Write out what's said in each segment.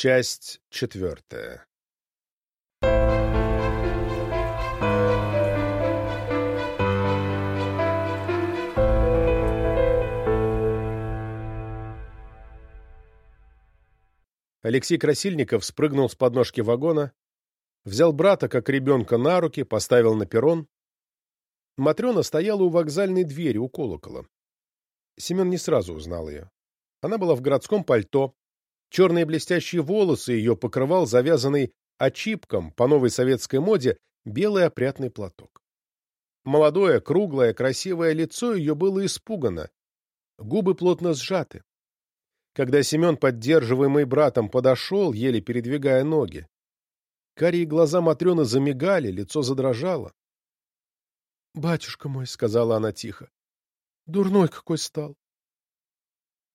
Часть четвертая. Алексей Красильников спрыгнул с подножки вагона, взял брата, как ребенка, на руки, поставил на перрон. Матрена стояла у вокзальной двери, у колокола. Семен не сразу узнал ее. Она была в городском пальто, черные блестящие волосы ее покрывал завязанный очипком по новой советской моде белый опрятный платок. Молодое, круглое, красивое лицо ее было испугано, губы плотно сжаты. Когда Семен, поддерживаемый братом, подошел, еле передвигая ноги, карие глаза Матрены замигали, лицо задрожало. — Батюшка мой, — сказала она тихо, — дурной какой стал.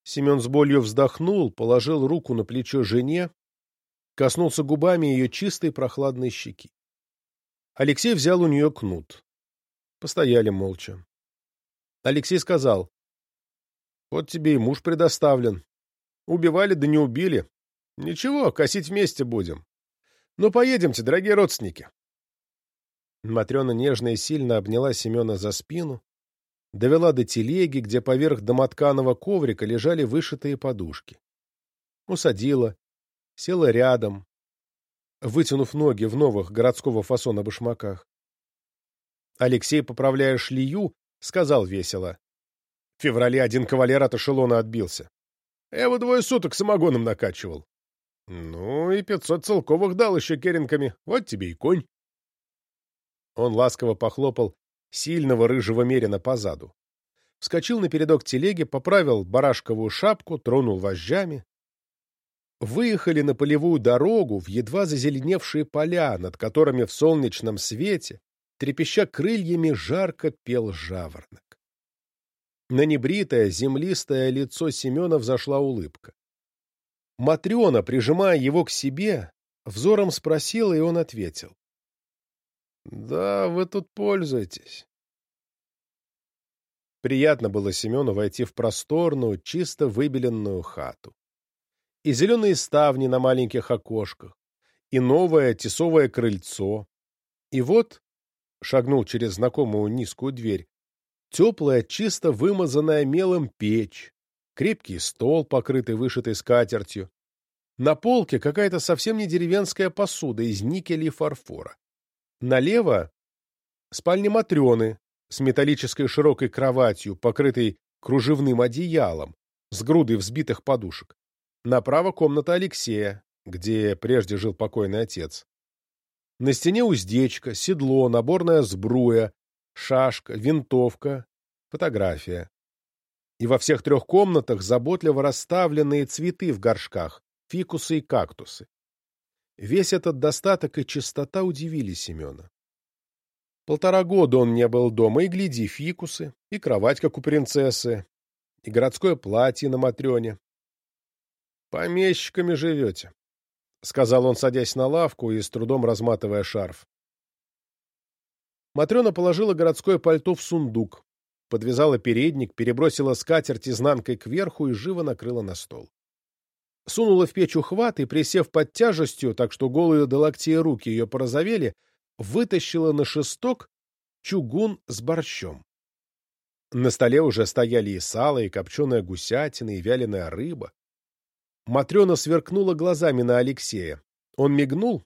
Семен с болью вздохнул, положил руку на плечо жене, коснулся губами ее чистой прохладной щеки. Алексей взял у нее кнут. Постояли молча. Алексей сказал, «Вот тебе и муж предоставлен. Убивали, да не убили. Ничего, косить вместе будем. Ну, поедемте, дорогие родственники». Матрена нежно и сильно обняла Семена за спину, довела до телеги, где поверх домотканого коврика лежали вышитые подушки. Усадила, села рядом, вытянув ноги в новых городского фасона башмаках. Алексей, поправляя шлию, сказал весело. В феврале один кавалер от эшелона отбился. Я его двое суток самогоном накачивал. Ну и пятьсот целковых дал еще керенками. Вот тебе и конь. Он ласково похлопал сильного рыжего мерина позаду. Вскочил на передок телеги, поправил барашковую шапку, тронул вожжами. Выехали на полевую дорогу в едва зазеленевшие поля, над которыми в солнечном свете, трепеща крыльями, жарко пел жаворонок. На небритое, землистое лицо Семена взошла улыбка. Матрена, прижимая его к себе, взором спросила, и он ответил. Да, вы тут пользуетесь. Приятно было Семену войти в просторную, чисто выбеленную хату. И зеленые ставни на маленьких окошках, и новое тесовое крыльцо. И вот, шагнул через знакомую низкую дверь, теплая, чисто вымазанная мелом печь, крепкий стол, покрытый вышитой скатертью. На полке какая-то совсем не деревенская посуда из никеля и фарфора. Налево — спальня Матрены с металлической широкой кроватью, покрытой кружевным одеялом, с грудой взбитых подушек. Направо — комната Алексея, где прежде жил покойный отец. На стене уздечка, седло, наборная сбруя, шашка, винтовка, фотография. И во всех трех комнатах заботливо расставленные цветы в горшках, фикусы и кактусы. Весь этот достаток и чистота удивили Семена. Полтора года он не был дома, и гляди, фикусы, и кровать, как у принцессы, и городское платье на Матрене. «Помещиками живете», — сказал он, садясь на лавку и с трудом разматывая шарф. Матрена положила городское пальто в сундук, подвязала передник, перебросила скатерть изнанкой кверху и живо накрыла на стол сунула в печь ухват и, присев под тяжестью, так что голые до локтей руки ее порозовели, вытащила на шесток чугун с борщом. На столе уже стояли и сало, и копченая гусятина, и вяленая рыба. Матрена сверкнула глазами на Алексея. Он мигнул.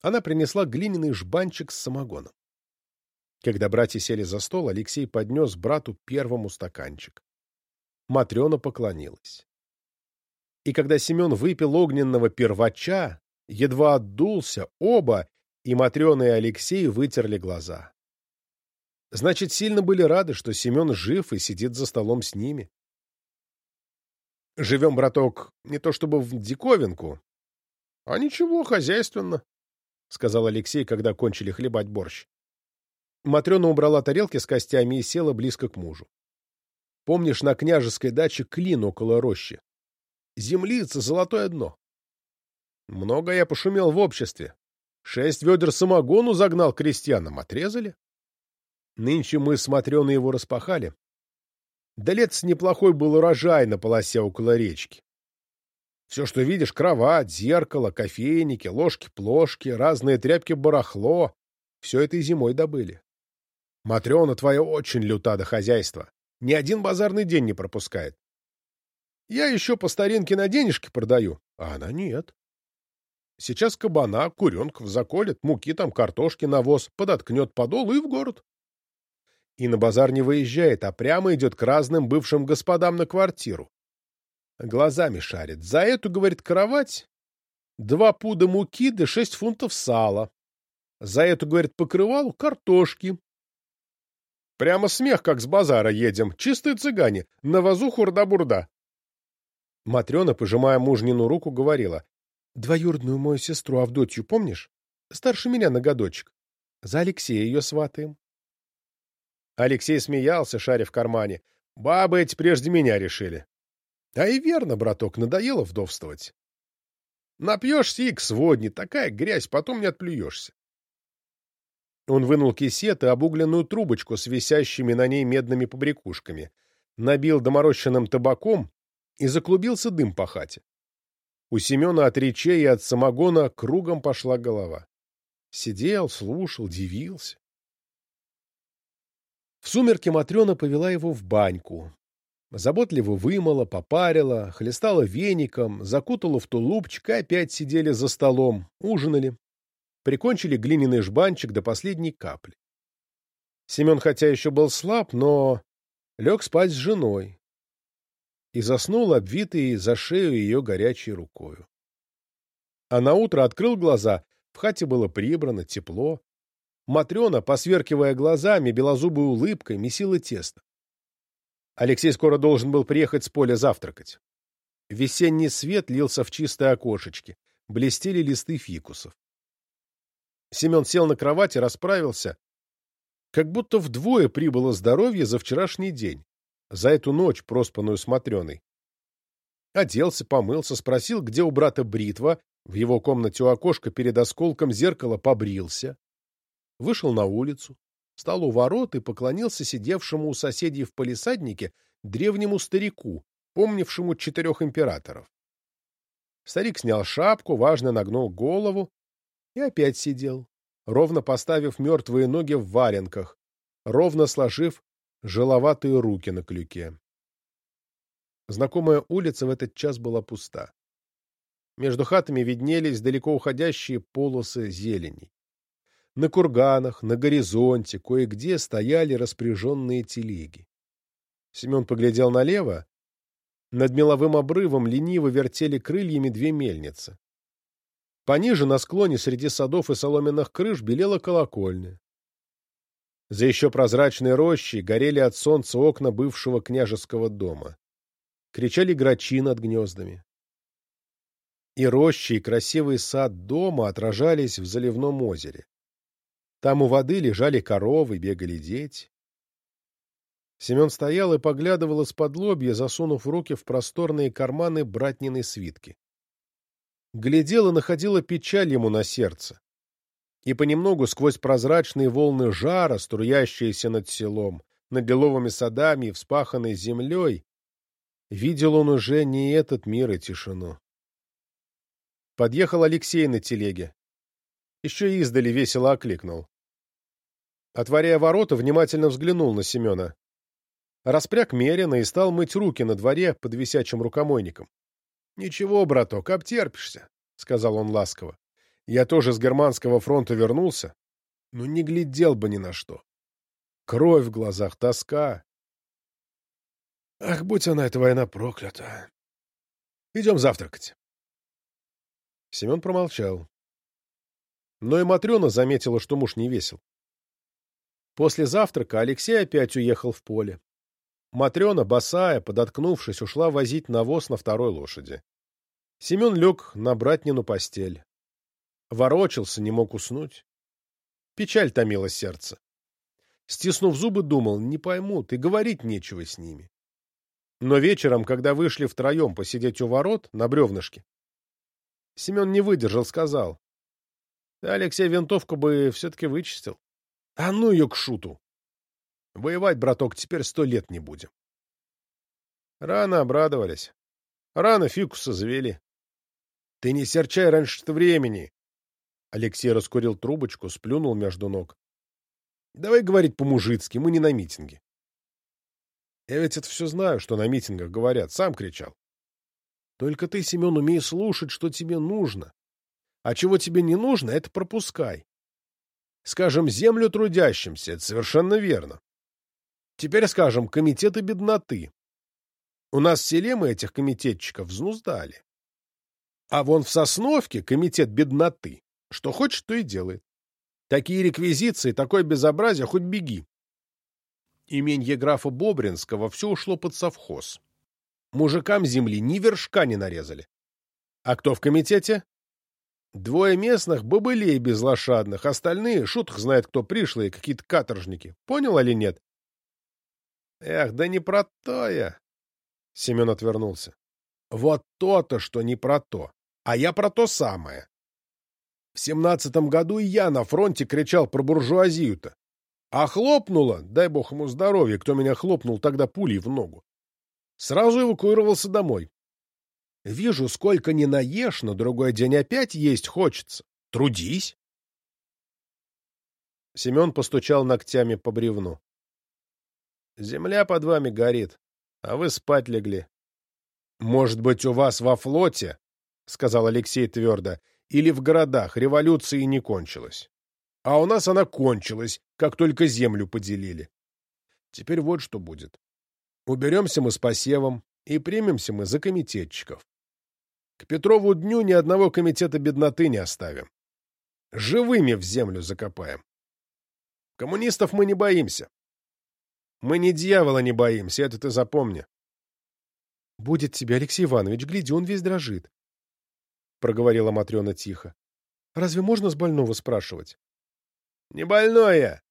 Она принесла глиняный жбанчик с самогоном. Когда братья сели за стол, Алексей поднес брату первому стаканчик. Матрена поклонилась и когда Семен выпил огненного первача, едва отдулся, оба, и Матрена и Алексей вытерли глаза. Значит, сильно были рады, что Семен жив и сидит за столом с ними. Живем, браток, не то чтобы в диковинку, а ничего, хозяйственно, — сказал Алексей, когда кончили хлебать борщ. Матрена убрала тарелки с костями и села близко к мужу. Помнишь, на княжеской даче клин около рощи? Землица, золотое дно. Много я пошумел в обществе. Шесть ведер самогону загнал крестьянам, отрезали. Нынче мы с Матрёной его распахали. Да лет с неплохой был урожай на полосе около речки. Все, что видишь, кровать, зеркало, кофейники, ложки-плошки, разные тряпки-барахло, все это и зимой добыли. Матрена твоя очень люта до хозяйства. Ни один базарный день не пропускает. Я еще по старинке на денежки продаю, а она нет. Сейчас кабана, куренков заколет, муки там, картошки, навоз, подоткнет подол и в город. И на базар не выезжает, а прямо идет к разным бывшим господам на квартиру. Глазами шарит. За эту, говорит, кровать два пуда муки да шесть фунтов сала. За эту, говорит, покрывалу картошки. Прямо смех, как с базара едем. Чистые цыгане. На вазу хурда-бурда. Матрена, пожимая мужнину руку, говорила. Двоюродную мою сестру Авдотью помнишь? Старше меня на годочек. За Алексея ее сватаем. Алексей смеялся, шаря в кармане. Бабы эти прежде меня решили. А и верно, браток, надоело вдовствовать. Напьешься и к сводне, такая грязь, потом не отплюешься. Он вынул кисет и обугленную трубочку с висящими на ней медными побрякушками, набил доморощенным табаком и заклубился дым по хате. У Семена от речей и от самогона кругом пошла голова. Сидел, слушал, дивился. В сумерки Матрена повела его в баньку. Заботливо вымыла, попарила, хлестала веником, закутала в тулупчик и опять сидели за столом, ужинали. Прикончили глиняный жбанчик до последней капли. Семен хотя еще был слаб, но лег спать с женой, и заснул, обвитый за шею ее горячей рукою. А наутро открыл глаза, в хате было прибрано, тепло. Матрена, посверкивая глазами, белозубой улыбкой, месила тесто. Алексей скоро должен был приехать с поля завтракать. Весенний свет лился в чистые окошечки, блестели листы фикусов. Семен сел на кровать и расправился, как будто вдвое прибыло здоровье за вчерашний день за эту ночь, проспанную с Матрёной. Оделся, помылся, спросил, где у брата бритва, в его комнате у окошка перед осколком зеркала побрился. Вышел на улицу, встал у ворот и поклонился сидевшему у соседей в полисаднике древнему старику, помнившему четырех императоров. Старик снял шапку, важно нагнул голову и опять сидел, ровно поставив мертвые ноги в валенках, ровно сложив жиловатые руки на клюке. Знакомая улица в этот час была пуста. Между хатами виднелись далеко уходящие полосы зелени. На курганах, на горизонте, кое-где стояли распряженные телеги. Семен поглядел налево. Над меловым обрывом лениво вертели крыльями две мельницы. Пониже, на склоне, среди садов и соломенных крыш, белела колокольня. За еще прозрачной рощей горели от солнца окна бывшего княжеского дома. Кричали грачи над гнездами. И рощи, и красивый сад дома отражались в заливном озере. Там у воды лежали коровы, бегали дети. Семен стоял и поглядывал из-под лобья, засунув руки в просторные карманы братниной свитки. Глядел и находила печаль ему на сердце и понемногу сквозь прозрачные волны жара, струящиеся над селом, над лиловыми садами и вспаханной землей, видел он уже не этот мир и тишину. Подъехал Алексей на телеге. Еще издали весело окликнул. Отворяя ворота, внимательно взглянул на Семена. Распряг меренно и стал мыть руки на дворе под висячим рукомойником. — Ничего, браток, обтерпишься, — сказал он ласково. Я тоже с германского фронта вернулся, но не глядел бы ни на что. Кровь в глазах, тоска. Ах, будь она, эта война проклята. Идем завтракать. Семен промолчал. Но и Матрена заметила, что муж не весел. После завтрака Алексей опять уехал в поле. Матрена, босая, подоткнувшись, ушла возить навоз на второй лошади. Семен лег на братнину постель. Ворочался, не мог уснуть. Печаль томила сердце. Стиснув зубы, думал, не поймут, и говорить нечего с ними. Но вечером, когда вышли втроем посидеть у ворот на бревнышке, Семен не выдержал, сказал. Алексей винтовку бы все-таки вычистил. А ну ее к шуту! Воевать, браток, теперь сто лет не будем. Рано обрадовались. Рано фикуса завели. Ты не серчай раньше времени. Алексей раскурил трубочку, сплюнул между ног. Давай говорить по-мужицки, мы не на митинге. Я ведь это все знаю, что на митингах говорят, сам кричал. Только ты, Семен, умей слушать, что тебе нужно. А чего тебе не нужно, это пропускай. Скажем, землю трудящимся, это совершенно верно. Теперь скажем, комитеты бедноты. У нас в селе мы этих комитетчиков взнуздали. А вон в Сосновке комитет бедноты. Что хочет, то и делает. Такие реквизиции, такое безобразие, хоть беги. Именье графа Бобринского все ушло под совхоз. Мужикам земли ни вершка не нарезали. А кто в комитете? Двое местных бобылей безлошадных, остальные, шут знает кто пришлые, какие-то каторжники. Понял или нет? Эх, да не про то я. Семен отвернулся. Вот то-то, что не про то. А я про то самое. В семнадцатом году и я на фронте кричал про буржуазию-то. А хлопнуло, дай бог ему здоровья, кто меня хлопнул тогда пулей в ногу. Сразу эвакуировался домой. Вижу, сколько не наешь, на другой день опять есть хочется. Трудись. Семен постучал ногтями по бревну. Земля под вами горит, а вы спать легли. Может быть, у вас во флоте, — сказал Алексей твердо, — или в городах революции не кончилась. А у нас она кончилась, как только землю поделили. Теперь вот что будет. Уберемся мы с посевом и примемся мы за комитетчиков. К Петрову дню ни одного комитета бедноты не оставим. Живыми в землю закопаем. Коммунистов мы не боимся. Мы ни дьявола не боимся, это ты запомни. — Будет тебе, Алексей Иванович, гляди, он весь дрожит. — проговорила Матрена тихо. — Разве можно с больного спрашивать? — Не больной я.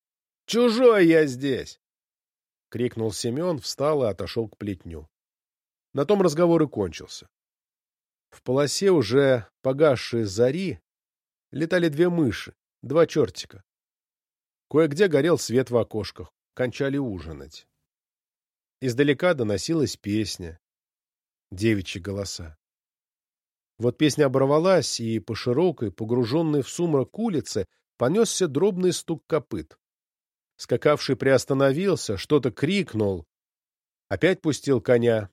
Чужой я здесь. — крикнул Семен, встал и отошел к плетню. На том разговор и кончился. В полосе уже погасшие зари летали две мыши, два чертика. Кое-где горел свет в окошках, кончали ужинать. Издалека доносилась песня, девичьи голоса. Вот песня оборвалась, и по широкой, погруженной в сумрак улице, понесся дробный стук копыт. Скакавший приостановился, что-то крикнул, опять пустил коня,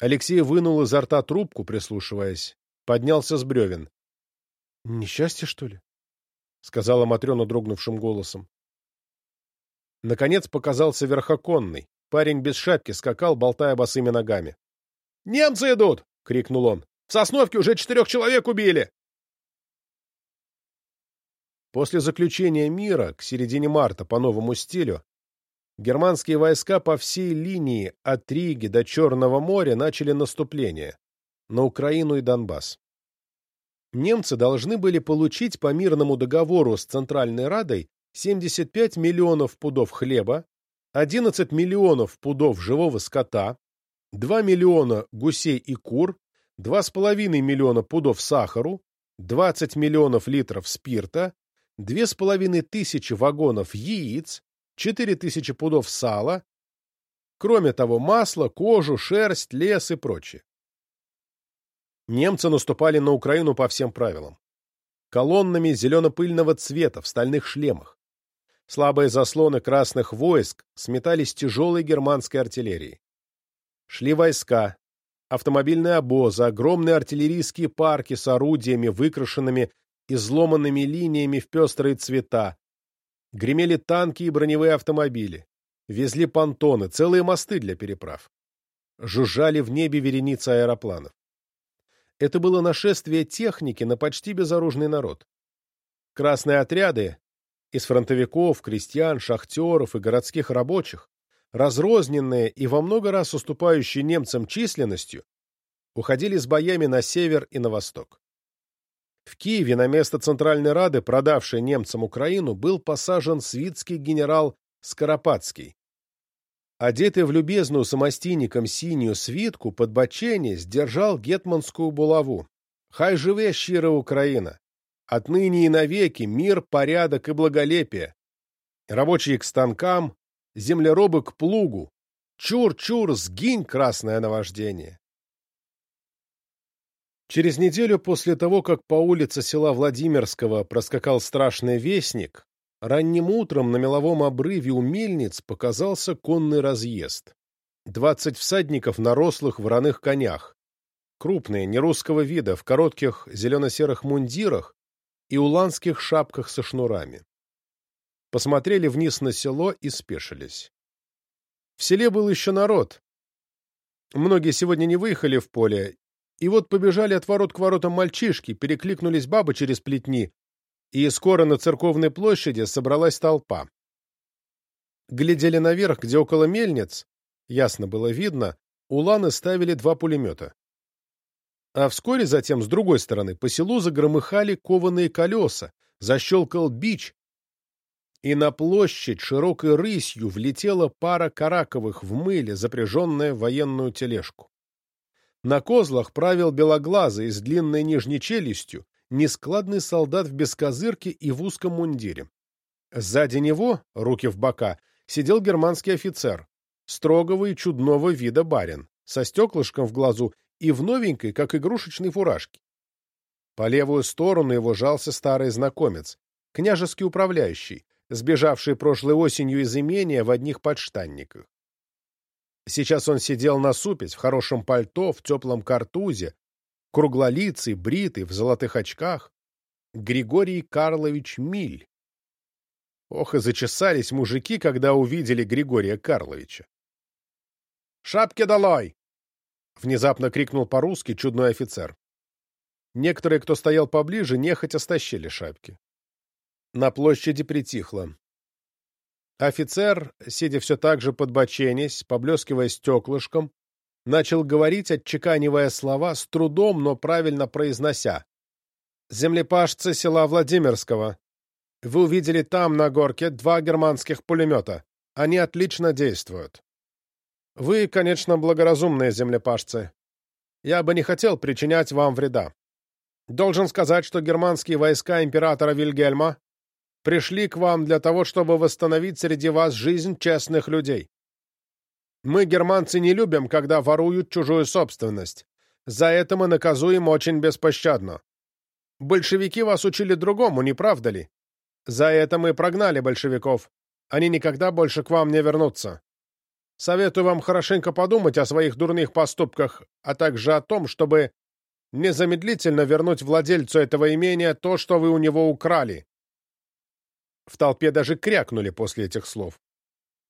Алексей вынул изо рта трубку, прислушиваясь. Поднялся с бревен. — Несчастье, что ли? — сказала Матрена дрогнувшим голосом. Наконец показался верхоконный. Парень без шапки скакал, болтая босыми ногами. — Немцы идут! — крикнул он. — В Сосновке уже четырех человек убили! После заключения мира, к середине марта по новому стилю, германские войска по всей линии от Риги до Черного моря начали наступление на Украину и Донбасс. Немцы должны были получить по мирному договору с Центральной Радой 75 миллионов пудов хлеба, 11 миллионов пудов живого скота, 2 миллиона гусей и кур, 2,5 миллиона пудов сахару, 20 миллионов литров спирта, 2,5 тысячи вагонов яиц, 4000 пудов сала, кроме того масло, кожу, шерсть, лес и прочее. Немцы наступали на Украину по всем правилам. Колоннами зелено-пыльного цвета в стальных шлемах. Слабые заслоны красных войск сметались тяжелой германской артиллерией. Шли войска, автомобильные обозы, огромные артиллерийские парки с орудиями, выкрашенными изломанными линиями в пестрые цвета, Гремели танки и броневые автомобили. Везли понтоны, целые мосты для переправ. Жужжали в небе вереницы аэропланов. Это было нашествие техники на почти безоружный народ. Красные отряды из фронтовиков, крестьян, шахтеров и городских рабочих, разрозненные и во много раз уступающие немцам численностью, уходили с боями на север и на восток. В Киеве на место Центральной Рады, продавшей немцам Украину, был посажен свитский генерал Скоропадский. Одетый в любезную самостийником синюю свитку, под бочение сдержал гетманскую булаву. «Хай живе щира Украина! Отныне и навеки мир, порядок и благолепие! Рабочие к станкам, землеробы к плугу! Чур-чур, сгинь, красное наваждение!» Через неделю после того, как по улице села Владимирского проскакал страшный вестник, ранним утром на меловом обрыве у мельниц показался конный разъезд. Двадцать всадников на рослых вороных конях, крупные, нерусского вида, в коротких зелено-серых мундирах и уланских шапках со шнурами. Посмотрели вниз на село и спешились. В селе был еще народ. Многие сегодня не выехали в поле, и вот побежали от ворот к воротам мальчишки, перекликнулись бабы через плетни, и скоро на церковной площади собралась толпа. Глядели наверх, где около мельниц, ясно было видно, уланы ставили два пулемета. А вскоре затем, с другой стороны, по селу загромыхали кованые колеса, защелкал бич, и на площадь широкой рысью влетела пара караковых в мыле, запряженная в военную тележку. На козлах правил белоглазый с длинной нижней челюстью, нескладный солдат в бескозырке и в узком мундире. Сзади него, руки в бока, сидел германский офицер, строгого и чудного вида барин, со стеклышком в глазу и в новенькой, как игрушечной фуражке. По левую сторону его жался старый знакомец, княжеский управляющий, сбежавший прошлой осенью из имения в одних подштанниках. Сейчас он сидел насупясь, в хорошем пальто, в теплом картузе, круглолицый, бритый, в золотых очках. Григорий Карлович Миль. Ох, и зачесались мужики, когда увидели Григория Карловича. «Шапки долой!» — внезапно крикнул по-русски чудной офицер. Некоторые, кто стоял поближе, нехотя стащили шапки. На площади притихло. Офицер, сидя все так же подбоченясь, поблескивая стеклышком, начал говорить, отчеканивая слова, с трудом, но правильно произнося. «Землепашцы села Владимирского. Вы увидели там, на горке, два германских пулемета. Они отлично действуют. Вы, конечно, благоразумные землепашцы. Я бы не хотел причинять вам вреда. Должен сказать, что германские войска императора Вильгельма пришли к вам для того, чтобы восстановить среди вас жизнь честных людей. Мы, германцы, не любим, когда воруют чужую собственность. За это мы наказуем очень беспощадно. Большевики вас учили другому, не правда ли? За это мы прогнали большевиков. Они никогда больше к вам не вернутся. Советую вам хорошенько подумать о своих дурных поступках, а также о том, чтобы незамедлительно вернуть владельцу этого имения то, что вы у него украли. В толпе даже крякнули после этих слов.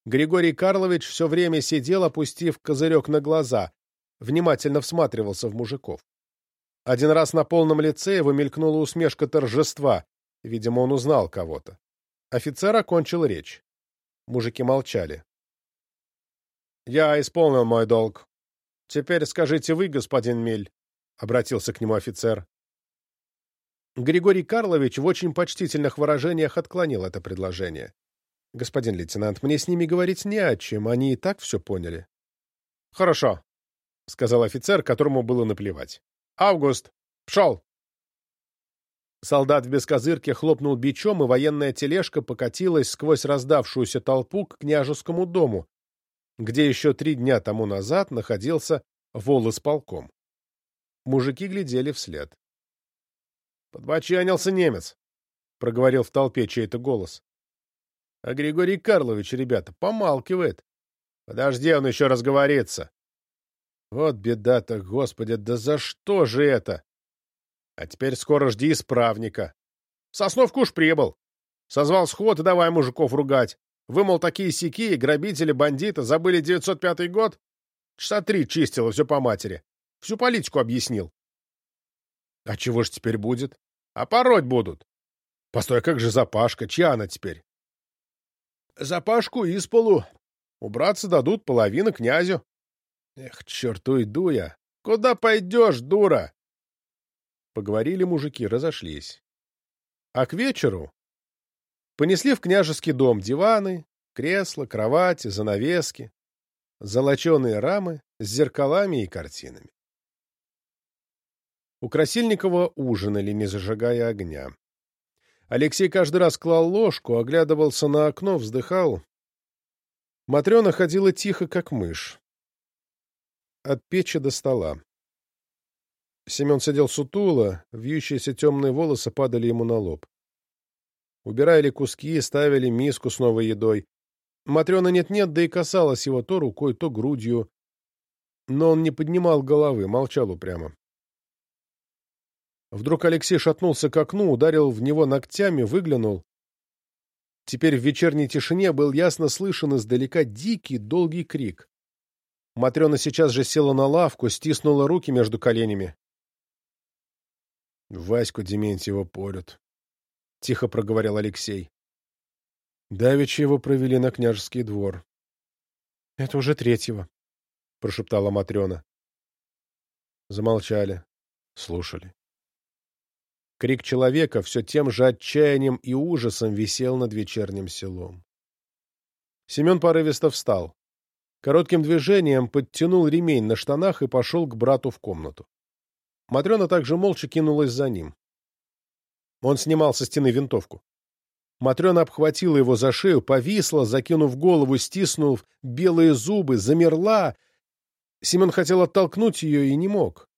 Григорий Карлович все время сидел, опустив козырек на глаза, внимательно всматривался в мужиков. Один раз на полном лице его мелькнула усмешка торжества, видимо, он узнал кого-то. Офицер окончил речь. Мужики молчали. «Я исполнил мой долг. Теперь скажите вы, господин Миль», — обратился к нему офицер. Григорий Карлович в очень почтительных выражениях отклонил это предложение. «Господин лейтенант, мне с ними говорить не о чем, они и так все поняли». «Хорошо», — сказал офицер, которому было наплевать. «Август! Пшел!» Солдат в бескозырке хлопнул бичом, и военная тележка покатилась сквозь раздавшуюся толпу к княжескому дому, где еще три дня тому назад находился волосполком. Мужики глядели вслед. Подбочанился немец, — проговорил в толпе чей-то голос. А Григорий Карлович, ребята, помалкивает. Подожди, он еще разговорится. Вот беда-то, господи, да за что же это? А теперь скоро жди исправника. Сосновку уж прибыл. Созвал сход и давай мужиков ругать. Вы, мол, такие сики, грабители, бандиты, забыли 905 год? Часа три чистила все по матери. Всю политику объяснил. А чего ж теперь будет? А пороть будут. Постой, а как же Запашка? Чья она теперь? Запашку из полу. Убраться дадут половину князю. Эх, черт, уйду я. Куда пойдешь, дура? Поговорили мужики, разошлись. А к вечеру понесли в княжеский дом диваны, кресла, кровати, занавески, золоченые рамы с зеркалами и картинами. У Красильникова ужинали, не зажигая огня. Алексей каждый раз клал ложку, оглядывался на окно, вздыхал. Матрена ходила тихо, как мышь. От печи до стола. Семен сидел сутуло, вьющиеся темные волосы падали ему на лоб. Убирали куски, ставили миску с новой едой. Матрена нет-нет, да и касалась его то рукой, то грудью. Но он не поднимал головы, молчал упрямо. Вдруг Алексей шатнулся к окну, ударил в него ногтями, выглянул. Теперь в вечерней тишине был ясно слышен издалека дикий, долгий крик. Матрена сейчас же села на лавку, стиснула руки между коленями. «Ваську Дементьева порют», — тихо проговорил Алексей. Давичи его провели на княжеский двор. «Это уже третьего», — прошептала Матрена. Замолчали, слушали. Крик человека все тем же отчаянием и ужасом висел над вечерним селом. Семен порывисто встал. Коротким движением подтянул ремень на штанах и пошел к брату в комнату. Матрена также молча кинулась за ним. Он снимал со стены винтовку. Матрена обхватила его за шею, повисла, закинув голову, стиснув белые зубы, замерла. Семен хотел оттолкнуть ее и не мог.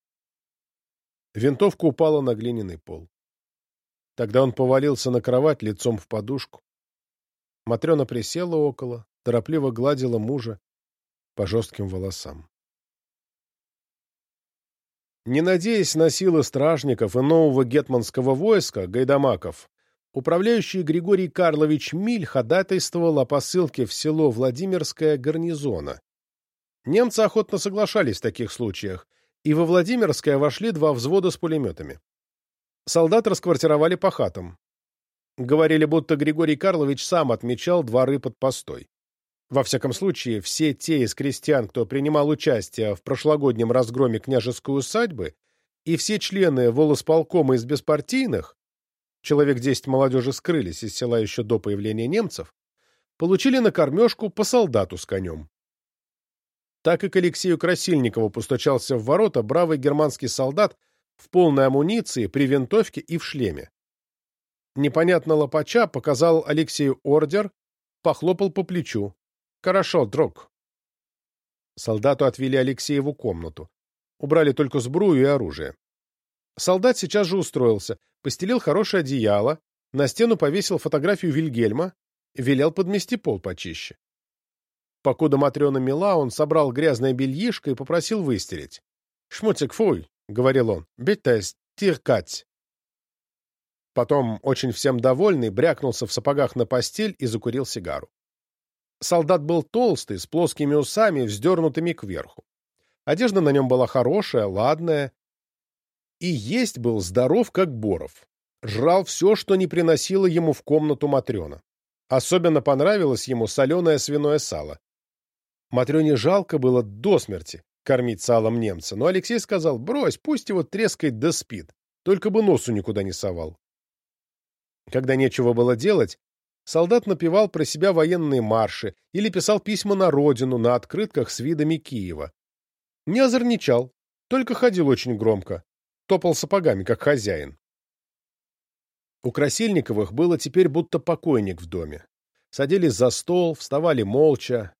Винтовка упала на глиняный пол. Тогда он повалился на кровать лицом в подушку. Матрена присела около, торопливо гладила мужа по жестким волосам. Не надеясь на силы стражников и нового гетманского войска, гайдамаков, управляющий Григорий Карлович Миль ходатайствовал о посылке в село Владимирское гарнизона. Немцы охотно соглашались в таких случаях, и во Владимирское вошли два взвода с пулеметами. Солдат расквартировали по хатам. Говорили, будто Григорий Карлович сам отмечал дворы под постой. Во всяком случае, все те из крестьян, кто принимал участие в прошлогоднем разгроме княжеской усадьбы, и все члены волосполкома из беспартийных, человек десять молодежи скрылись из села еще до появления немцев, получили на кормежку по солдату с конем. Так и к Алексею Красильникову постучался в ворота бравый германский солдат в полной амуниции, при винтовке и в шлеме. Непонятно лопача показал Алексею ордер, похлопал по плечу. «Хорошо, друг». Солдату отвели Алексееву комнату. Убрали только сбрую и оружие. Солдат сейчас же устроился, постелил хорошее одеяло, на стену повесил фотографию Вильгельма, велел подмести пол почище. Покуда Матрена мела, он собрал грязное бельишко и попросил выстелить. «Шмутик, фуй!» — говорил он. «Битте стиркать!» Потом, очень всем довольный, брякнулся в сапогах на постель и закурил сигару. Солдат был толстый, с плоскими усами, вздернутыми кверху. Одежда на нем была хорошая, ладная. И есть был здоров, как Боров. Жрал все, что не приносило ему в комнату Матрена. Особенно понравилось ему соленое свиное сало. Матрёне жалко было до смерти кормить салом немца, но Алексей сказал, брось, пусть его трескает да спит, только бы носу никуда не совал. Когда нечего было делать, солдат напевал про себя военные марши или писал письма на родину на открытках с видами Киева. Не озорничал, только ходил очень громко, топал сапогами, как хозяин. У Красильниковых было теперь будто покойник в доме. Садились за стол, вставали молча,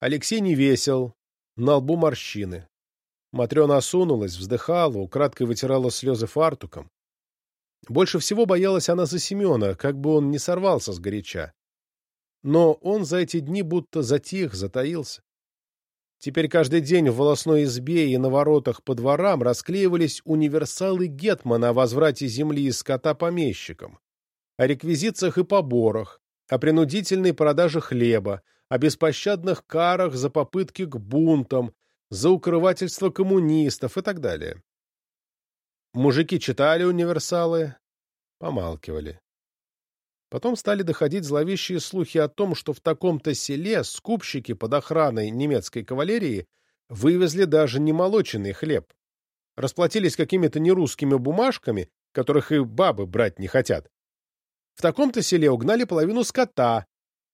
Алексей не весел, на лбу морщины. Матрена осунулась, вздыхала, украдкой вытирала слезы фартуком. Больше всего боялась она за Семена, как бы он не сорвался с горяча. Но он за эти дни будто затих, затаился. Теперь каждый день в волосной избе и на воротах по дворам расклеивались универсалы Гетмана о возврате земли и скота помещикам, о реквизициях и поборах, о принудительной продаже хлеба, о беспощадных карах за попытки к бунтам, за укрывательство коммунистов и так далее. Мужики читали универсалы, помалкивали. Потом стали доходить зловещие слухи о том, что в таком-то селе скупщики под охраной немецкой кавалерии вывезли даже немолоченный хлеб. Расплатились какими-то нерусскими бумажками, которых и бабы брать не хотят. В таком-то селе угнали половину скота,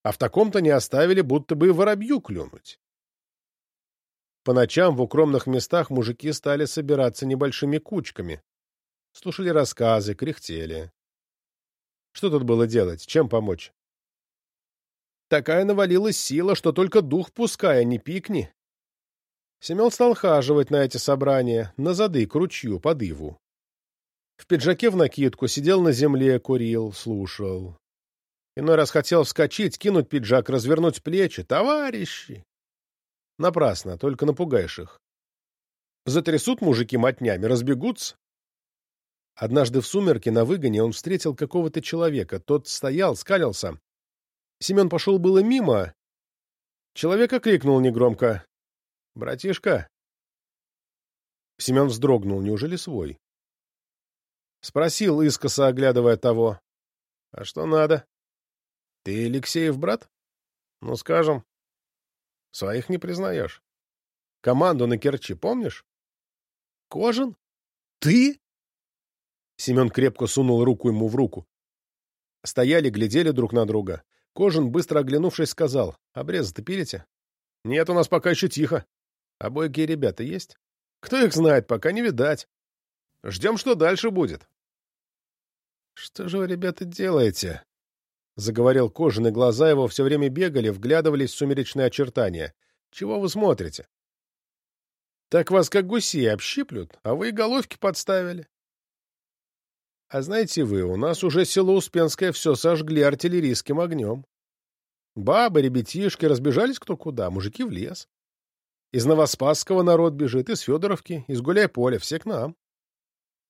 а в таком-то не оставили будто бы воробью клюнуть. По ночам в укромных местах мужики стали собираться небольшими кучками. Слушали рассказы, кряхтели. Что тут было делать? Чем помочь? Такая навалилась сила, что только дух пускай, а не пикни. Семен стал хаживать на эти собрания, на зады, к ручью, под иву. В пиджаке в накидку сидел на земле, курил, слушал. Иной раз хотел вскочить, кинуть пиджак, развернуть плечи. Товарищи! Напрасно, только напугаешь их. Затрясут мужики мотнями, разбегутся. Однажды в сумерке на выгоне он встретил какого-то человека. Тот стоял, скалился. Семен пошел было мимо. Человека крикнул негромко. «Братишка!» Семен вздрогнул. Неужели свой? Спросил, искоса оглядывая того. — А что надо? — Ты Алексеев брат? — Ну, скажем. — Своих не признаешь. Команду на Керчи помнишь? — Кожин? Ты? Семен крепко сунул руку ему в руку. Стояли, глядели друг на друга. Кожин, быстро оглянувшись, сказал. — Обрезы-то пилите? — Нет, у нас пока еще тихо. А бойкие ребята есть? Кто их знает, пока не видать. Ждем, что дальше будет. — Что же вы, ребята, делаете? — заговорил Кожин, и глаза его все время бегали, вглядывались в сумеречные очертания. — Чего вы смотрите? — Так вас как гусей общиплют, а вы и головки подставили. — А знаете вы, у нас уже село Успенское все сожгли артиллерийским огнем. Бабы, ребятишки разбежались кто куда, мужики в лес. Из Новоспасского народ бежит, из Федоровки, из Гуляй-Поля, все к нам.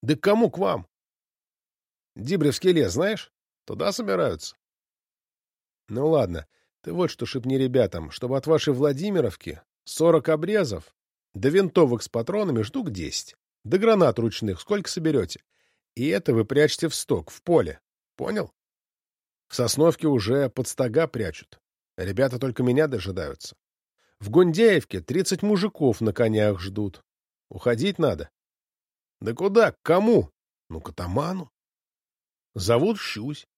Да к кому к вам? Дибревский лес, знаешь? Туда собираются. Ну ладно, ты вот что шепни ребятам, чтобы от вашей Владимировки сорок обрезов, до винтовок с патронами штук десять, до гранат ручных сколько соберете. И это вы прячьте в сток, в поле. Понял? В Сосновке уже под стога прячут. Ребята только меня дожидаются. В Гундяевке тридцать мужиков на конях ждут. Уходить надо. Да куда? К кому? Ну, к атаману. Зовут Щусь.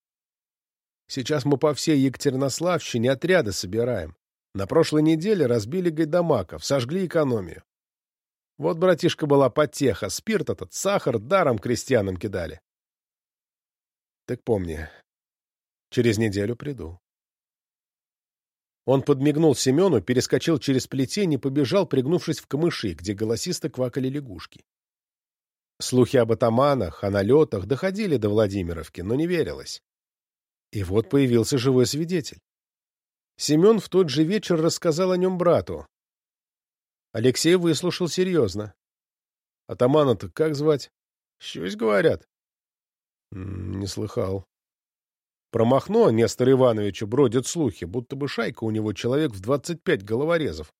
Сейчас мы по всей Екатеринославщине отряды собираем. На прошлой неделе разбили гайдамаков, сожгли экономию. Вот, братишка, была потеха. Спирт этот, сахар даром крестьянам кидали. Так помни, через неделю приду. Он подмигнул Семену, перескочил через плетень и побежал, пригнувшись в камыши, где голосисто квакали лягушки. Слухи об атаманах, о налетах доходили до Владимировки, но не верилось. И вот появился живой свидетель. Семен в тот же вечер рассказал о нем брату. Алексей выслушал серьезно. Атамана-то как звать? Щусь, говорят. Не слыхал. Про Махно Нестор Ивановича бродят слухи, будто бы шайка у него человек в двадцать пять головорезов.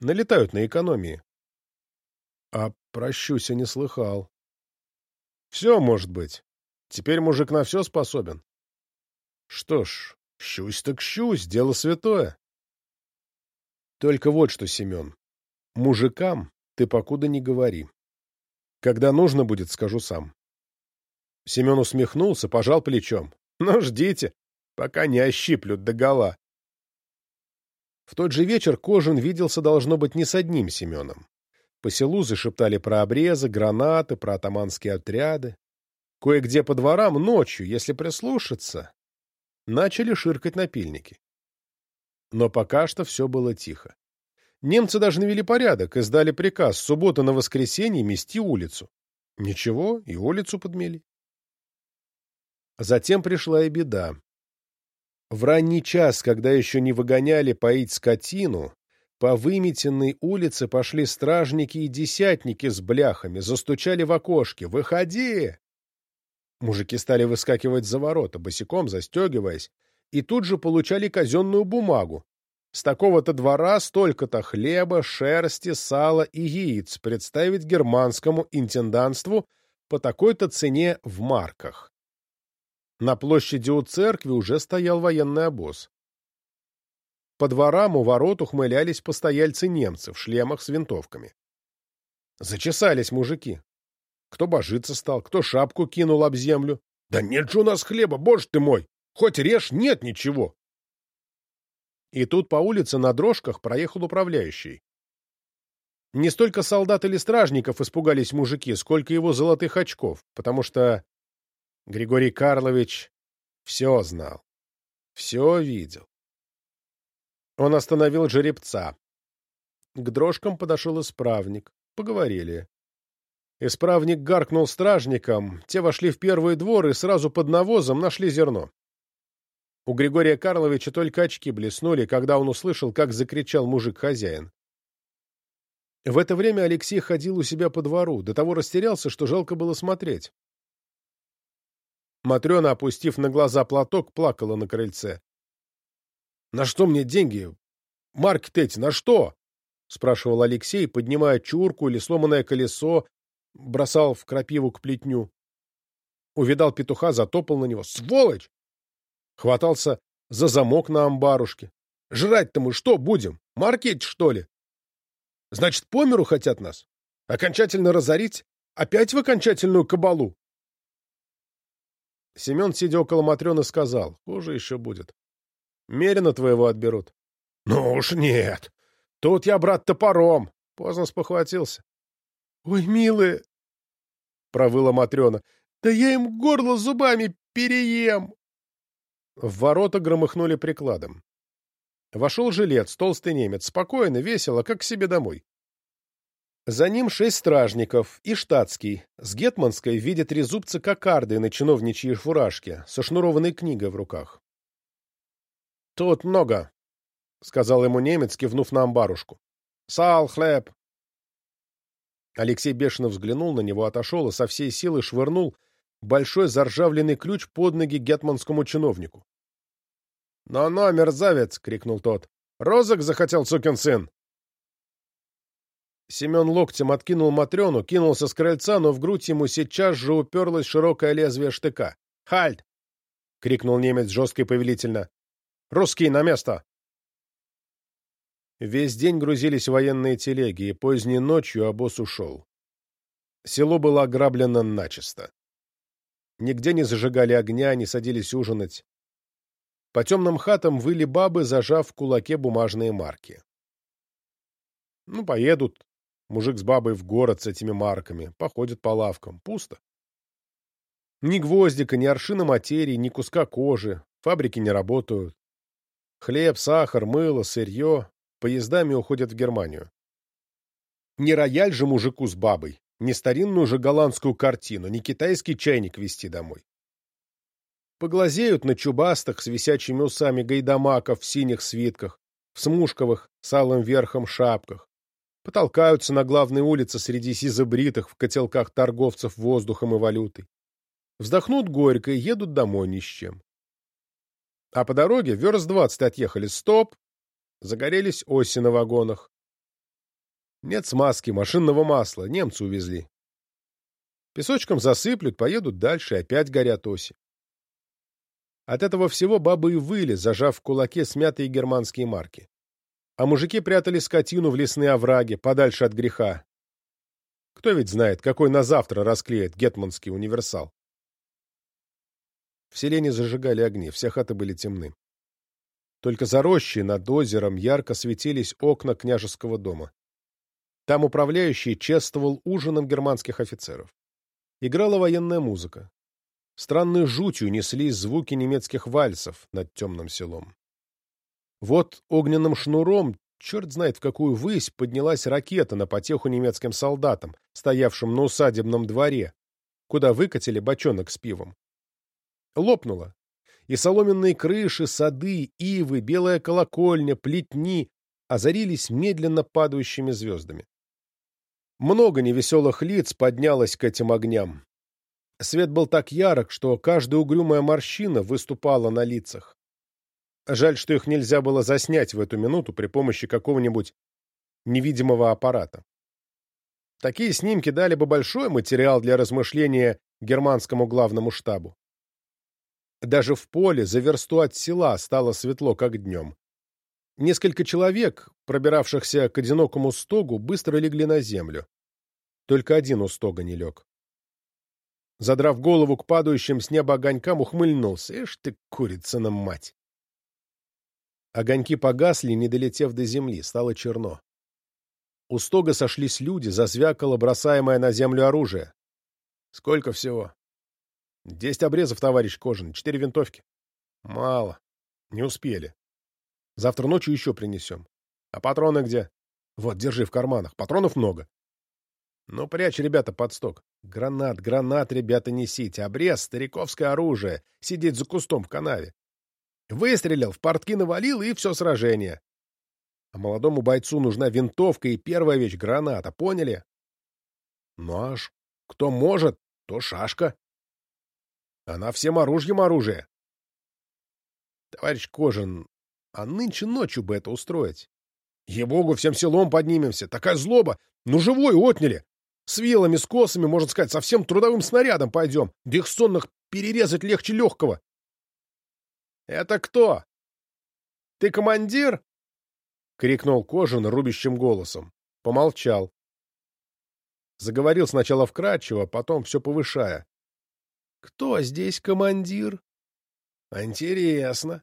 Налетают на экономии. А про Щуся не слыхал. Все может быть. Теперь мужик на все способен. Что ж, щусь так щусь, дело святое. Только вот что, Семен, мужикам ты покуда не говори. Когда нужно будет, скажу сам. Семен усмехнулся, пожал плечом. Ну, ждите, пока не ощиплют догола. В тот же вечер Кожин виделся, должно быть, не с одним Семеном. По селу зашептали про обрезы, гранаты, про атаманские отряды. Кое-где по дворам ночью, если прислушаться, начали ширкать напильники. Но пока что все было тихо. Немцы даже навели порядок и сдали приказ с субботы на воскресенье мести улицу. Ничего, и улицу подмели. Затем пришла и беда. В ранний час, когда еще не выгоняли поить скотину, по выметенной улице пошли стражники и десятники с бляхами, застучали в окошки. «Выходи!» Мужики стали выскакивать за ворота, босиком застегиваясь, и тут же получали казенную бумагу. С такого-то двора столько-то хлеба, шерсти, сала и яиц представить германскому интендантству по такой-то цене в марках. На площади у церкви уже стоял военный обоз. По дворам у ворот ухмылялись постояльцы немцы в шлемах с винтовками. Зачесались мужики. Кто божиться стал, кто шапку кинул об землю. Да нет же у нас хлеба, боже ты мой! Хоть режь, нет ничего. И тут по улице на дрожках проехал управляющий. Не столько солдат или стражников испугались мужики, сколько его золотых очков, потому что Григорий Карлович все знал, все видел. Он остановил жеребца. К дрожкам подошел исправник. Поговорили. Исправник гаркнул стражникам, те вошли в первый двор и сразу под навозом нашли зерно. У Григория Карловича только очки блеснули, когда он услышал, как закричал мужик-хозяин. В это время Алексей ходил у себя по двору, до того растерялся, что жалко было смотреть. Матрена, опустив на глаза платок, плакала на крыльце. — На что мне деньги? Марки-то эти, на что? — спрашивал Алексей, поднимая чурку или сломанное колесо, бросал в крапиву к плетню. Увидал петуха, затопал на него. «Сволочь!» Хватался за замок на амбарушке. «Жрать-то мы что будем? Маркеть, что ли?» «Значит, по миру хотят нас? Окончательно разорить? Опять в окончательную кабалу?» Семен, сидя около Матрены, сказал, хуже еще будет. Мерина твоего отберут. Ну уж нет. Тут я, брат, топором. Поздно спохватился. Ой, милые, провыла Матрена, да я им горло зубами переем. В ворота громыхнули прикладом. Вошел жилец, толстый немец, спокойно, весело, как к себе домой. За ним шесть стражников и штатский, с гетманской в виде трезубца кокарды на чиновничьей фуражке, со шнурованной книгой в руках. «Тут много», — сказал ему немец, кивнув на амбарушку. «Сал, хлеб». Алексей бешено взглянул на него, отошел и со всей силы швырнул большой заржавленный ключ под ноги гетманскому чиновнику. «Но-но, мерзавец!» — крикнул тот. «Розок захотел, сукин сын!» Семен локтем откинул Матрёну, кинулся с крыльца, но в грудь ему сейчас же уперлось широкое лезвие штыка. «Хальт!» — крикнул немец жестко и повелительно. «Русский, на место!» Весь день грузились военные телеги, и поздней ночью обоз ушел. Село было ограблено начисто. Нигде не зажигали огня, не садились ужинать. По темным хатам выли бабы, зажав в кулаке бумажные марки. Ну, поедут, Мужик с бабой в город с этими марками. Походит по лавкам. Пусто. Ни гвоздика, ни аршина материи, ни куска кожи. Фабрики не работают. Хлеб, сахар, мыло, сырье поездами уходят в Германию. Не рояль же мужику с бабой, не старинную же голландскую картину, не китайский чайник везти домой. Поглазеют на чубастых с висячими усами гайдамаков в синих свитках, в смушковых с алым верхом шапках, потолкаются на главной улице среди сизобритых в котелках торговцев воздухом и валютой. Вздохнут горько и едут домой ни с чем. А по дороге верст двадцать отъехали. Стоп! Загорелись оси на вагонах. Нет смазки, машинного масла. Немцы увезли. Песочком засыплют, поедут дальше, опять горят оси. От этого всего бабы и выли, зажав в кулаке смятые германские марки а мужики прятали скотину в лесные овраги, подальше от греха. Кто ведь знает, какой на завтра расклеит гетманский универсал. В селе не зажигали огни, все хаты были темны. Только за рощей над озером ярко светились окна княжеского дома. Там управляющий чествовал ужином германских офицеров. Играла военная музыка. Странной жутью неслись звуки немецких вальсов над темным селом. Вот огненным шнуром, черт знает в какую высь, поднялась ракета на потеху немецким солдатам, стоявшим на усадебном дворе, куда выкатили бочонок с пивом. Лопнула. И соломенные крыши, сады, ивы, белая колокольня, плетни озарились медленно падающими звездами. Много невеселых лиц поднялось к этим огням. Свет был так ярок, что каждая угрюмая морщина выступала на лицах. Жаль, что их нельзя было заснять в эту минуту при помощи какого-нибудь невидимого аппарата. Такие снимки дали бы большой материал для размышления германскому главному штабу. Даже в поле за версту от села стало светло, как днем. Несколько человек, пробиравшихся к одинокому стогу, быстро легли на землю. Только один у стога не лег. Задрав голову к падающим с неба огонькам, ухмыльнулся. Ишь ты, курица на мать! Огоньки погасли, не долетев до земли, стало черно. У стога сошлись люди, зазвякало бросаемое на землю оружие. Сколько всего? Десять обрезов, товарищ Кожин, четыре винтовки. Мало. Не успели. Завтра ночью еще принесем. А патроны где? Вот, держи в карманах, патронов много. Ну, прячь, ребята, под сток. Гранат, гранат, ребята, несите. Обрез, стариковское оружие. Сидеть за кустом в канаве. Выстрелил, в портки навалил, и все сражение. А молодому бойцу нужна винтовка и первая вещь — граната, поняли? Ну аж, кто может, то шашка. Она всем оружием оружие. Товарищ Кожин, а нынче ночью бы это устроить. Ей-богу, всем селом поднимемся. Такая злоба. Ну, живой отняли. С вилами, с косами, можно сказать, совсем трудовым снарядом пойдем. Да их сонных перерезать легче легкого. — Это кто? — Ты командир? — крикнул Кожин рубящим голосом. Помолчал. Заговорил сначала вкратчиво, потом все повышая. — Кто здесь командир? — Интересно.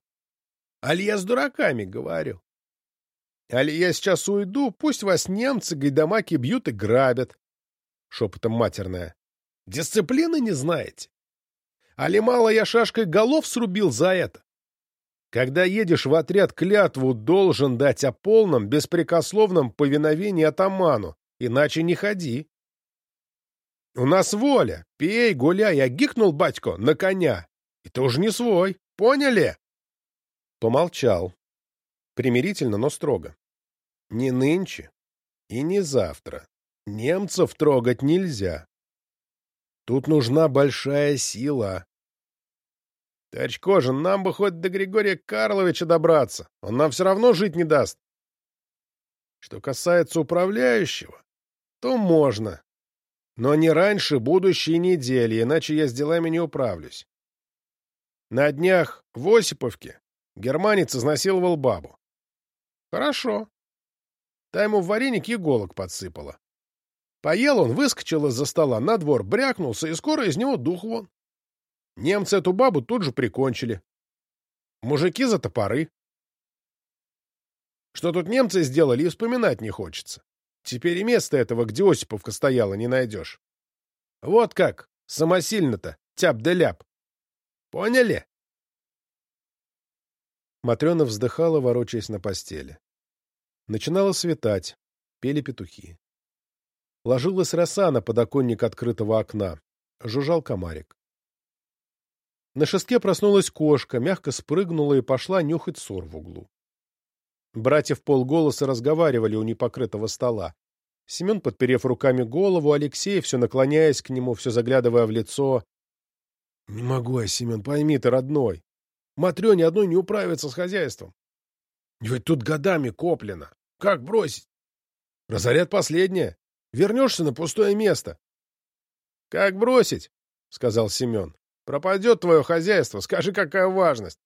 Али я с дураками говорю? Али я сейчас уйду, пусть вас немцы гайдамаки бьют и грабят. Шепотом матерная. Дисциплины не знаете? Али мало я шашкой голов срубил за это? Когда едешь в отряд клятву, должен дать о полном, беспрекословном повиновении атаману, иначе не ходи. У нас воля, пей, гуляй, я гикнул батько на коня, и ты уже не свой, поняли? Помолчал. Примирительно, но строго. Не нынче и не завтра. Немцев трогать нельзя. Тут нужна большая сила. Товарищ Кожин, нам бы хоть до Григория Карловича добраться. Он нам все равно жить не даст. Что касается управляющего, то можно. Но не раньше будущей недели, иначе я с делами не управлюсь. На днях в Осиповке германец изнасиловал бабу. Хорошо. Та ему в вареник иголок подсыпала. Поел он, выскочил из-за стола, на двор брякнулся, и скоро из него дух вон. Немцы эту бабу тут же прикончили. Мужики за топоры. Что тут немцы сделали, и вспоминать не хочется. Теперь и место этого, где Осиповка стояла, не найдешь. Вот как, самосильно-то, тяп да ляп. Поняли? Матрена вздыхала, ворочаясь на постели. Начинало светать, пели петухи. Ложилась роса на подоконник открытого окна. Жужжал комарик. На шестке проснулась кошка, мягко спрыгнула и пошла нюхать сор в углу. Братья в полголоса разговаривали у непокрытого стола. Семен, подперев руками голову, Алексей, все наклоняясь к нему, все заглядывая в лицо. — Не могу я, Семен, пойми ты, родной. Матрёне одной не управиться с хозяйством. Ведь тут годами коплено. Как бросить? Разорят последнее. Вернешься на пустое место. — Как бросить? — сказал Семен. — Пропадет твое хозяйство. Скажи, какая важность.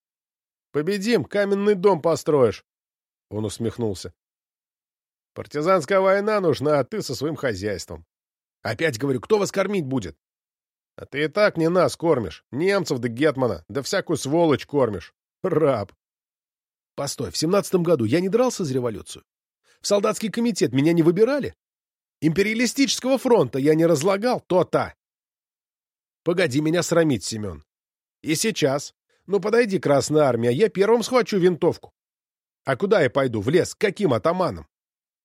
Победим, каменный дом построишь. Он усмехнулся. — Партизанская война нужна, а ты со своим хозяйством. Опять говорю, кто вас кормить будет? А ты и так не нас кормишь. Немцев да Гетмана, да всякую сволочь кормишь. Раб. Постой, в семнадцатом году я не дрался за революцию? В солдатский комитет меня не выбирали? Империалистического фронта я не разлагал, то-то. Погоди меня срамить, Семен. И сейчас. Ну, подойди, Красная Армия, я первым схвачу винтовку. А куда я пойду? В лес? Каким атаманам?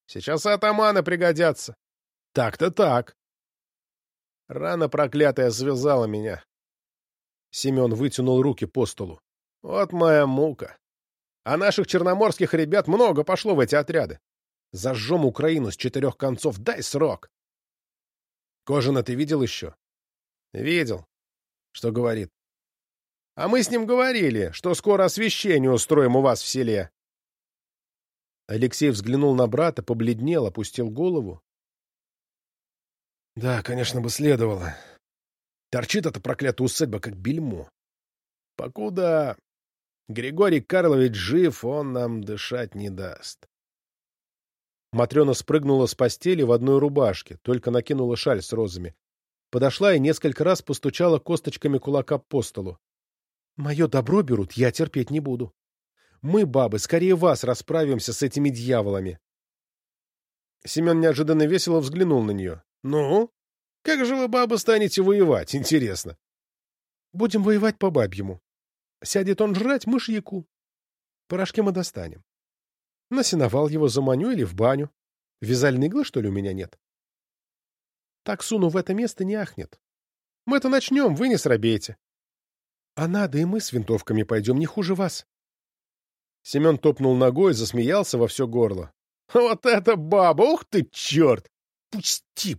Сейчас и атаманы пригодятся. Так-то так. Рана проклятая связала меня. Семен вытянул руки по столу. Вот моя мука. А наших черноморских ребят много пошло в эти отряды. Зажжем Украину с четырех концов, дай срок. Кожина ты видел еще? Видел. Что говорит? А мы с ним говорили, что скоро освещение устроим у вас в селе. Алексей взглянул на брата, побледнел, опустил голову. Да, конечно бы следовало. Торчит эта проклятая усадьба, как бельмо. Покуда Григорий Карлович жив, он нам дышать не даст. Матрена спрыгнула с постели в одной рубашке, только накинула шаль с розами. Подошла и несколько раз постучала косточками кулака по столу. — Мое добро берут, я терпеть не буду. Мы, бабы, скорее вас расправимся с этими дьяволами. Семен неожиданно весело взглянул на нее. — Ну? Как же вы, бабы, станете воевать, интересно? — Будем воевать по бабьему. Сядет он жрать мышьяку. Порошки мы достанем. На сеновал его заманю или в баню. Вязальной иглы, что ли, у меня нет? Так суну в это место не ахнет. Мы-то начнем, вы не срабеете. А надо, и мы с винтовками пойдем, не хуже вас. Семен топнул ногой, засмеялся во все горло. Вот это баба! Ух ты, черт! Пусти!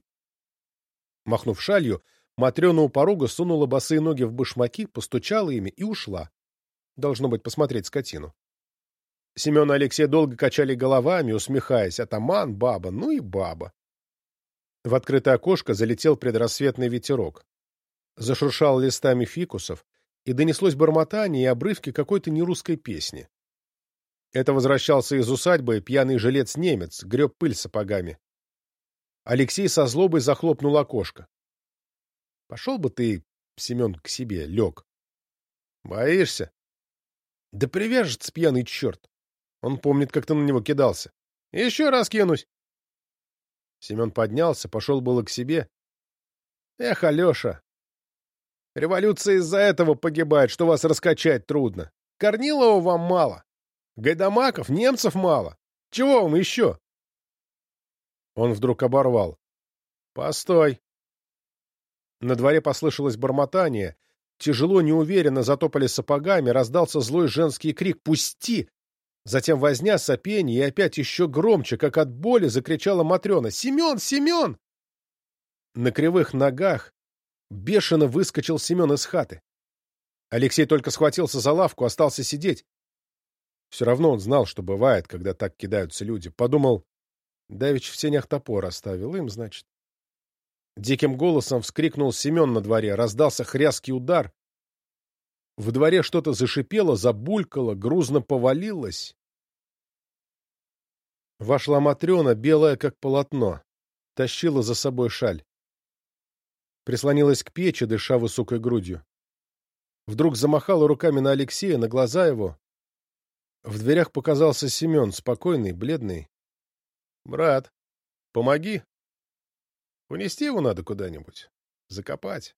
Махнув шалью, Матрена у порога сунула босые ноги в башмаки, постучала ими и ушла. Должно быть, посмотреть скотину. Семен и Алексей долго качали головами, усмехаясь. Атаман, баба, ну и баба. В открытое окошко залетел предрассветный ветерок. Зашуршал листами фикусов, и донеслось бормотание и обрывки какой-то нерусской песни. Это возвращался из усадьбы пьяный жилец-немец, греб пыль сапогами. Алексей со злобой захлопнул окошко. — Пошел бы ты, Семен, к себе, лег. — Боишься? — Да привяжется пьяный черт. Он помнит, как ты на него кидался. — Еще раз кинусь. Семен поднялся, пошел было к себе. — Эх, Алеша! Революция из-за этого погибает, что вас раскачать трудно. Корнилова вам мало. Гайдамаков, немцев мало. Чего вам еще? Он вдруг оборвал. Постой. На дворе послышалось бормотание. Тяжело, неуверенно затопали сапогами, раздался злой женский крик «Пусти!». Затем возня, сопение и опять еще громче, как от боли, закричала Матрена «Семен! Семен!». На кривых ногах бешено выскочил Семен из хаты. Алексей только схватился за лавку, остался сидеть. Все равно он знал, что бывает, когда так кидаются люди. Подумал, Давич в сенях топор оставил им, значит. Диким голосом вскрикнул Семен на дворе, раздался хряский удар. В дворе что-то зашипело, забулькало, грузно повалилось. Вошла Матрена, белая как полотно, тащила за собой шаль. Прислонилась к печи, дыша высокой грудью. Вдруг замахала руками на Алексея, на глаза его. В дверях показался Семен, спокойный, бледный. — Брат, помоги. Унести его надо куда-нибудь. Закопать.